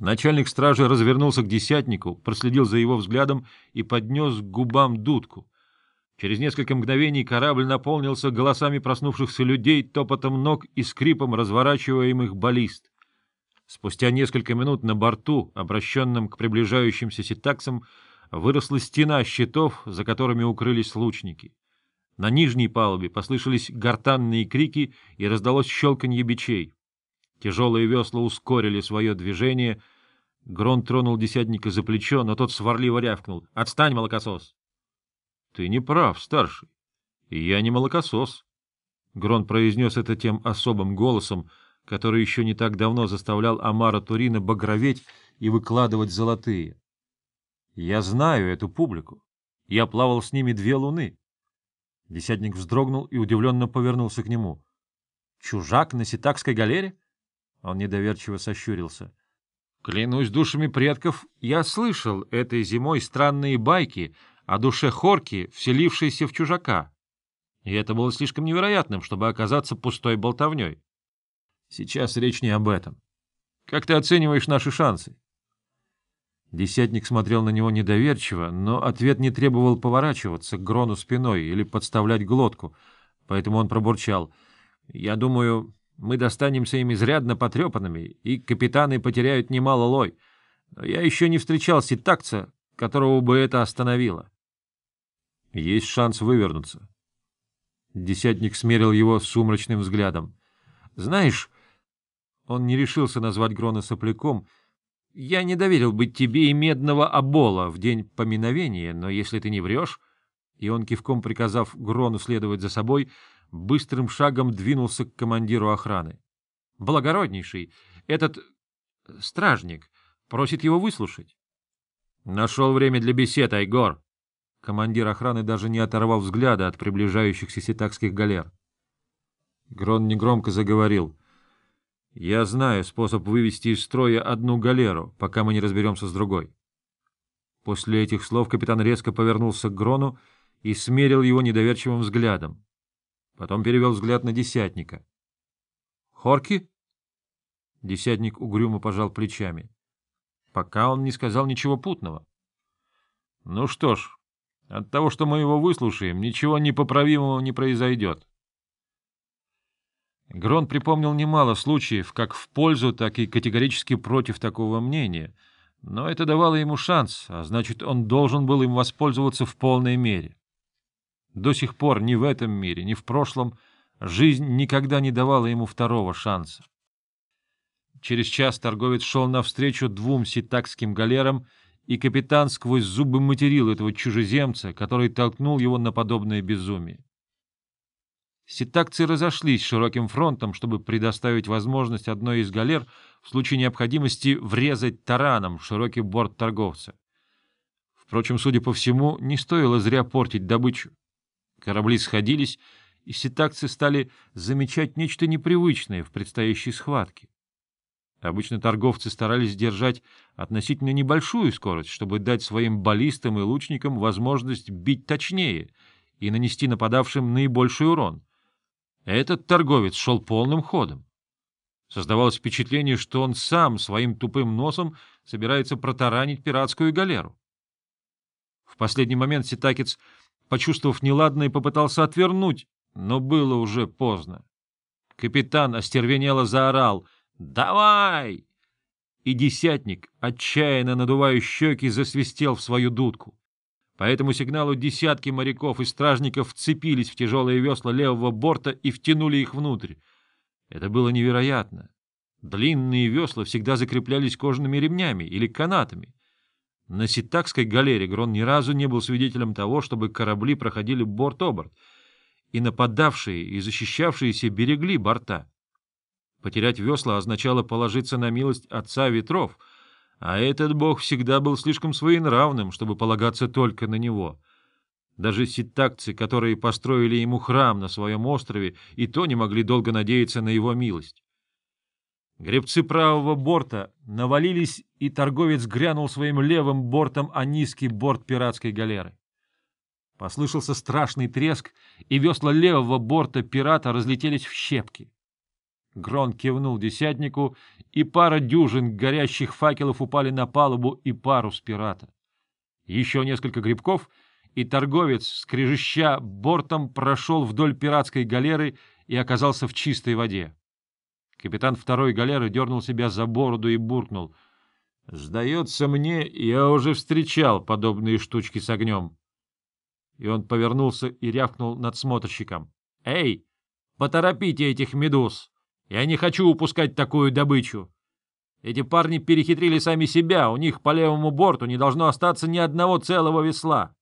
Начальник стражи развернулся к десятнику, проследил за его взглядом и поднес к губам дудку. Через несколько мгновений корабль наполнился голосами проснувшихся людей, топотом ног и скрипом разворачиваемых баллист. Спустя несколько минут на борту, обращенном к приближающимся ситаксам, выросла стена щитов, за которыми укрылись лучники. На нижней палубе послышались гортанные крики и раздалось щелканье бичей. Тяжелые весла ускорили свое движение. Грон тронул десятника за плечо, но тот сварливо рявкнул. — Отстань, молокосос! — Ты не прав, старший. Я не молокосос. Грон произнес это тем особым голосом, который еще не так давно заставлял Амара Турина багроветь и выкладывать золотые. Я знаю эту публику. Я плавал с ними две луны. Десятник вздрогнул и удивленно повернулся к нему. — Чужак на ситакской галере? Он недоверчиво сощурился. — Клянусь душами предков, я слышал этой зимой странные байки о душе Хорки, вселившейся в чужака. И это было слишком невероятным, чтобы оказаться пустой болтовней. Сейчас речь не об этом. Как ты оцениваешь наши шансы? Десятник смотрел на него недоверчиво, но ответ не требовал поворачиваться к Грону спиной или подставлять глотку, поэтому он пробурчал. — Я думаю, мы достанемся им изрядно потрепанными, и капитаны потеряют немало лой. Но я еще не встречал ситакца, которого бы это остановило. Есть шанс вывернуться. Десятник смерил его сумрачным взглядом. — Знаешь, он не решился назвать Грона сопляком. Я не доверил быть тебе и медного обола в день поминовения, но если ты не врешь... И он, кивком приказав Грону следовать за собой, быстрым шагом двинулся к командиру охраны. — Благороднейший, этот стражник просит его выслушать. — Нашел время для бесед, Айгор. Командир охраны даже не оторвал взгляда от приближающихся ситакских галер. Грон негромко заговорил. — Я знаю способ вывести из строя одну галеру, пока мы не разберемся с другой. После этих слов капитан резко повернулся к Грону и смерил его недоверчивым взглядом. Потом перевел взгляд на десятника. — Хорки? Десятник угрюмо пожал плечами. Пока он не сказал ничего путного. — Ну что ж, от того, что мы его выслушаем, ничего непоправимого не произойдет. Грон припомнил немало случаев, как в пользу, так и категорически против такого мнения, но это давало ему шанс, а значит, он должен был им воспользоваться в полной мере. До сих пор ни в этом мире, ни в прошлом жизнь никогда не давала ему второго шанса. Через час торговец шел навстречу двум ситакским галерам, и капитан сквозь зубы материл этого чужеземца, который толкнул его на подобное безумие. Ситакцы разошлись широким фронтом, чтобы предоставить возможность одной из галер в случае необходимости врезать тараном в широкий борт торговца. Впрочем, судя по всему, не стоило зря портить добычу. Корабли сходились, и ситакцы стали замечать нечто непривычное в предстоящей схватке. Обычно торговцы старались держать относительно небольшую скорость, чтобы дать своим баллистам и лучникам возможность бить точнее и нанести нападавшим наибольший урон. Этот торговец шел полным ходом. Создавалось впечатление, что он сам своим тупым носом собирается протаранить пиратскую галеру. В последний момент ситакец почувствовав неладное, попытался отвернуть, но было уже поздно. Капитан остервенело заорал «Давай!» И десятник, отчаянно надувая щеки, засвистел в свою дудку. По этому сигналу десятки моряков и стражников вцепились в тяжелые весла левого борта и втянули их внутрь. Это было невероятно. Длинные весла всегда закреплялись кожаными ремнями или канатами. На Ситакской галере Грон ни разу не был свидетелем того, чтобы корабли проходили борт-оборт, и нападавшие и защищавшиеся берегли борта. Потерять весла означало положиться на милость Отца Ветров, а этот бог всегда был слишком своенравным, чтобы полагаться только на него. Даже ситакцы, которые построили ему храм на своем острове, и то не могли долго надеяться на его милость. Гребцы правого борта навалились, и торговец грянул своим левым бортом о низкий борт пиратской галеры. Послышался страшный треск, и весла левого борта пирата разлетелись в щепки. Грон кивнул десятнику, и пара дюжин горящих факелов упали на палубу и парус пирата. Еще несколько грибков, и торговец, скрежеща бортом, прошел вдоль пиратской галеры и оказался в чистой воде. Капитан второй галеры дернул себя за бороду и буркнул. — Сдается мне, я уже встречал подобные штучки с огнем. И он повернулся и рявкнул надсмотрщиком. — Эй, поторопите этих медуз! Я не хочу упускать такую добычу. Эти парни перехитрили сами себя, у них по левому борту не должно остаться ни одного целого весла.